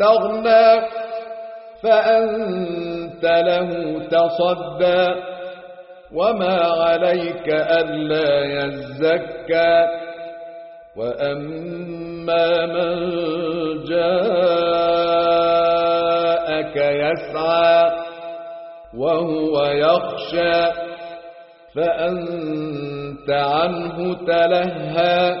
استغنى فأنت له تصدى وما عليك ألا يزكى وأما من جاءك يسعى وهو يخشى فأنت عنه تلهى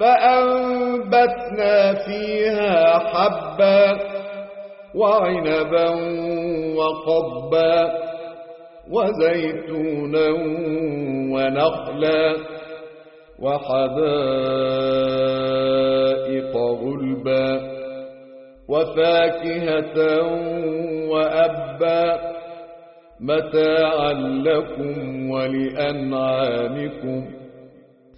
فأنبتنا فيها حبا وعنبا وقبا وزيتونا ونخلا وحدائق غلبا وفاكهة وأبا متاعا لكم ولأنعامكم